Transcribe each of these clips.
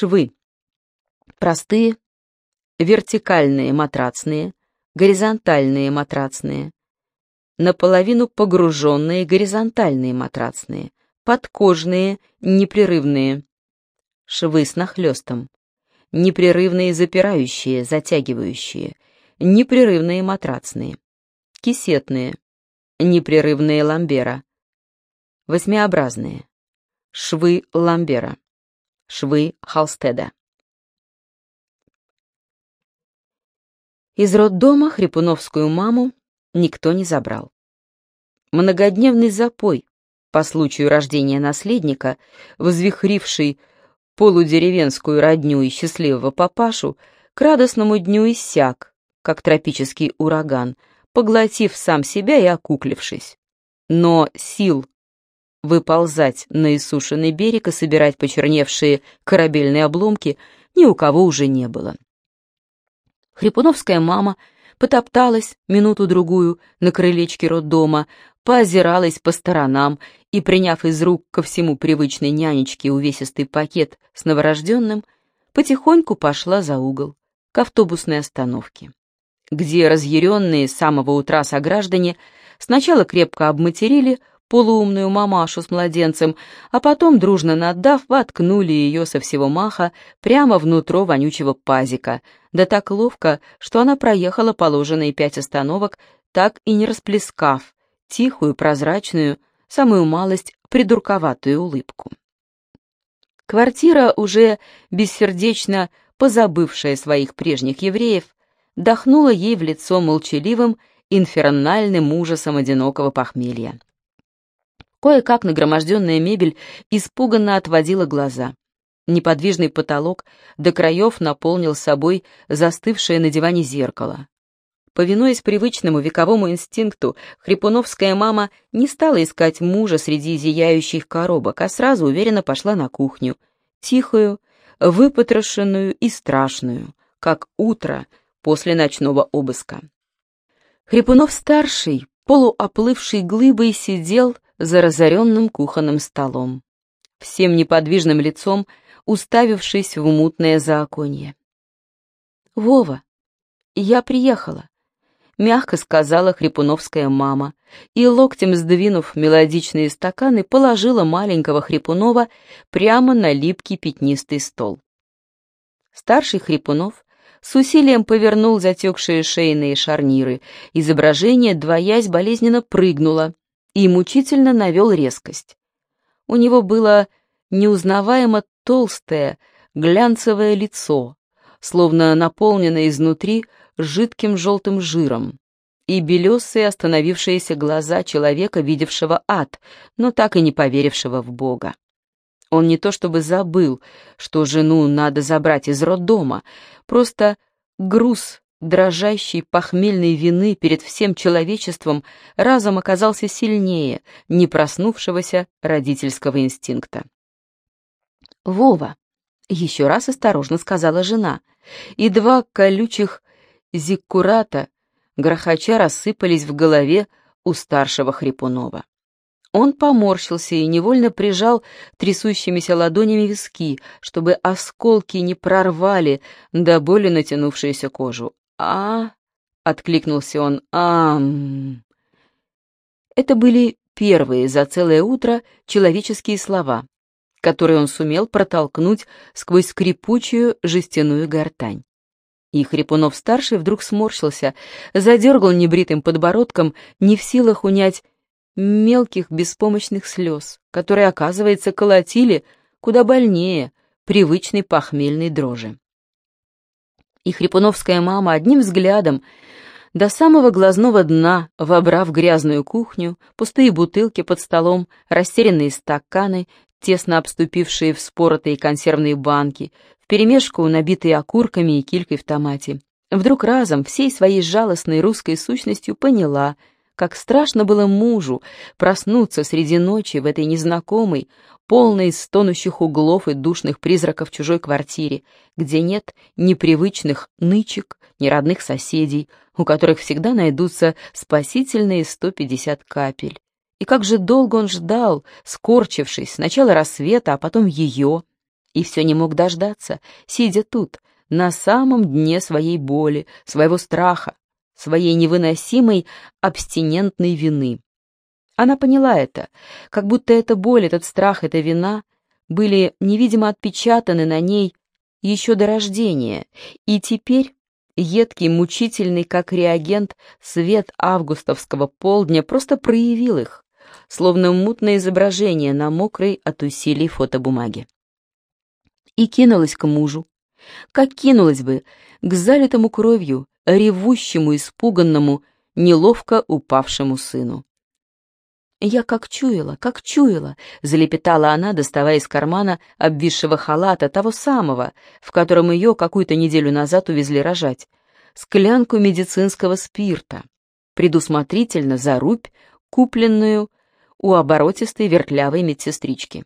Швы. Простые, вертикальные матрацные, горизонтальные матрацные, наполовину погруженные горизонтальные матрацные, подкожные, непрерывные, швы с нахлестом, непрерывные запирающие, затягивающие, непрерывные матрацные, кисетные, непрерывные ламбера, восьмиобразные, швы ламбера, швы Халстеда. Из роддома Хрипуновскую маму никто не забрал. Многодневный запой по случаю рождения наследника, возвихривший полудеревенскую родню и счастливого папашу, к радостному дню иссяк, как тропический ураган, поглотив сам себя и окуклившись. Но сил выползать на иссушенный берег и собирать почерневшие корабельные обломки ни у кого уже не было. Хрипуновская мама потопталась минуту-другую на крылечке роддома, поозиралась по сторонам и, приняв из рук ко всему привычной нянечке увесистый пакет с новорожденным, потихоньку пошла за угол, к автобусной остановке, где разъяренные с самого утра сограждане сначала крепко обматерили полуумную мамашу с младенцем, а потом, дружно наддав, воткнули ее со всего маха прямо внутрь вонючего пазика, да так ловко, что она проехала положенные пять остановок, так и не расплескав тихую, прозрачную, самую малость придурковатую улыбку. Квартира, уже бессердечно позабывшая своих прежних евреев, дохнула ей в лицо молчаливым, инфернальным ужасом одинокого похмелья. Кое-как нагроможденная мебель испуганно отводила глаза. Неподвижный потолок до краев наполнил собой застывшее на диване зеркало. Повинуясь привычному вековому инстинкту, хрипуновская мама не стала искать мужа среди зияющих коробок, а сразу уверенно пошла на кухню, тихую, выпотрошенную и страшную, как утро после ночного обыска. Хрипунов-старший, полуоплывший глыбой, сидел, за разоренным кухонным столом, всем неподвижным лицом уставившись в мутное заоконье. «Вова, я приехала», — мягко сказала хрипуновская мама, и, локтем сдвинув мелодичные стаканы, положила маленького Хрипунова прямо на липкий пятнистый стол. Старший Хрипунов с усилием повернул затекшие шейные шарниры, изображение, двоясь, болезненно прыгнуло, и мучительно навел резкость. У него было неузнаваемо толстое, глянцевое лицо, словно наполненное изнутри жидким желтым жиром, и белесые остановившиеся глаза человека, видевшего ад, но так и не поверившего в Бога. Он не то чтобы забыл, что жену надо забрать из роддома, просто груз дрожащей похмельной вины перед всем человечеством разом оказался сильнее не проснувшегося родительского инстинкта. «Вова!» — еще раз осторожно сказала жена, и два колючих зиккурата грохоча рассыпались в голове у старшего Хрипунова. Он поморщился и невольно прижал трясущимися ладонями виски, чтобы осколки не прорвали до боли натянувшуюся кожу а откликнулся он. «Ам...» Это были первые за целое утро человеческие слова, которые он сумел протолкнуть сквозь скрипучую жестяную гортань. И Хрипунов-старший вдруг сморщился, задергал небритым подбородком, не в силах унять мелких беспомощных слез, которые, оказывается, колотили куда больнее привычной похмельной дрожи. И хрипуновская мама одним взглядом до самого глазного дна, вобрав грязную кухню, пустые бутылки под столом, растерянные стаканы, тесно обступившие вспоротые консервные банки, вперемешку набитые окурками и килькой в томате, вдруг разом всей своей жалостной русской сущностью поняла, как страшно было мужу проснуться среди ночи в этой незнакомой, полной стонущих углов и душных призраков чужой квартире, где нет ни привычных нычек, ни родных соседей, у которых всегда найдутся спасительные 150 капель. И как же долго он ждал, скорчившись, сначала рассвета, а потом ее, И все не мог дождаться, сидя тут, на самом дне своей боли, своего страха, своей невыносимой абстинентной вины. Она поняла это, как будто эта боль, этот страх, эта вина были невидимо отпечатаны на ней еще до рождения, и теперь едкий, мучительный, как реагент, свет августовского полдня просто проявил их, словно мутное изображение на мокрой от усилий фотобумаге. И кинулась к мужу, как кинулась бы к залитому кровью, ревущему, испуганному, неловко упавшему сыну. «Я как чуяла, как чуяла», — залепетала она, доставая из кармана обвисшего халата, того самого, в котором ее какую-то неделю назад увезли рожать, склянку медицинского спирта, предусмотрительно за рубь, купленную у оборотистой вертлявой медсестрички.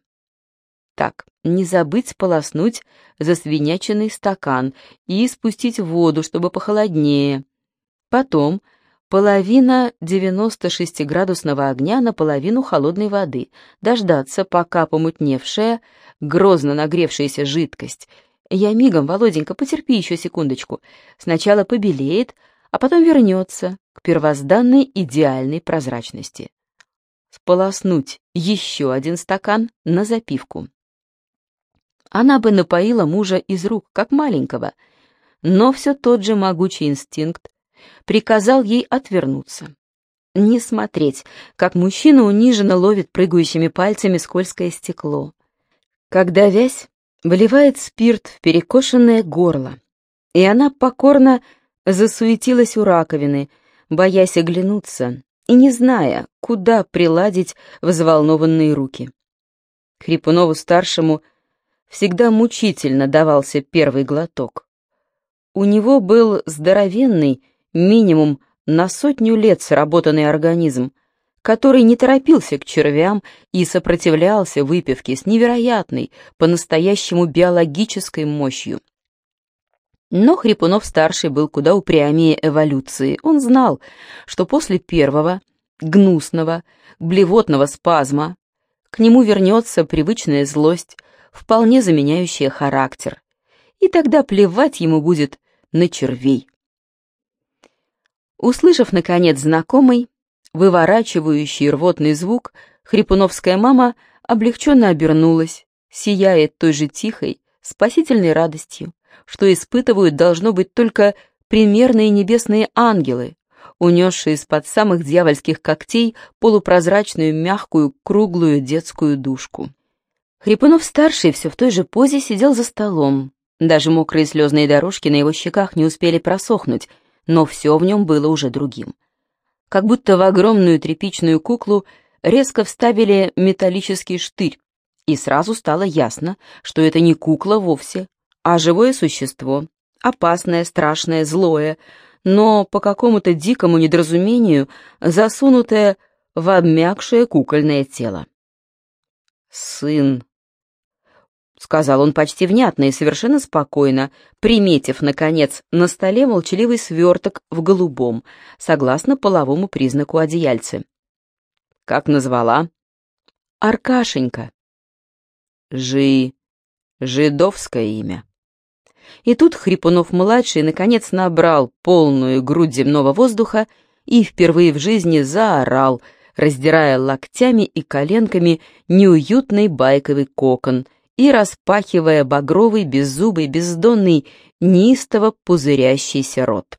Так, не забыть сполоснуть засвиняченный стакан и спустить воду, чтобы похолоднее. Потом половина 96-градусного огня на половину холодной воды, дождаться, пока помутневшая, грозно нагревшаяся жидкость. Я мигом, Володенька, потерпи еще секундочку. Сначала побелеет, а потом вернется к первозданной идеальной прозрачности. Сполоснуть еще один стакан на запивку. Она бы напоила мужа из рук, как маленького, но все тот же могучий инстинкт приказал ей отвернуться. Не смотреть, как мужчина униженно ловит прыгающими пальцами скользкое стекло. Когда вязь выливает спирт в перекошенное горло, и она покорно засуетилась у раковины, боясь оглянуться и не зная, куда приладить взволнованные руки. Хрипунову-старшему всегда мучительно давался первый глоток. У него был здоровенный, минимум на сотню лет сработанный организм, который не торопился к червям и сопротивлялся выпивке с невероятной, по-настоящему биологической мощью. Но Хрипунов-старший был куда упрямее эволюции. Он знал, что после первого, гнусного, блевотного спазма к нему вернется привычная злость, вполне заменяющая характер. И тогда плевать ему будет на червей. Услышав, наконец, знакомый, выворачивающий рвотный звук, хрипуновская мама облегченно обернулась, сияя той же тихой, спасительной радостью, что испытывают, должно быть, только примерные небесные ангелы, унесшие из-под самых дьявольских когтей полупрозрачную, мягкую, круглую детскую душку. Хрипунов-старший все в той же позе сидел за столом. Даже мокрые слезные дорожки на его щеках не успели просохнуть — но все в нем было уже другим. Как будто в огромную тряпичную куклу резко вставили металлический штырь, и сразу стало ясно, что это не кукла вовсе, а живое существо, опасное, страшное, злое, но по какому-то дикому недоразумению засунутое в обмякшее кукольное тело. «Сын», — сказал он почти внятно и совершенно спокойно, приметив, наконец, на столе молчаливый сверток в голубом, согласно половому признаку одеяльцы. «Как назвала?» «Аркашенька». «Жи... жидовское имя». И тут Хрипунов-младший наконец набрал полную грудь земного воздуха и впервые в жизни заорал, раздирая локтями и коленками неуютный байковый кокон — и распахивая багровый, беззубый, бездонный, неистово пузырящийся рот.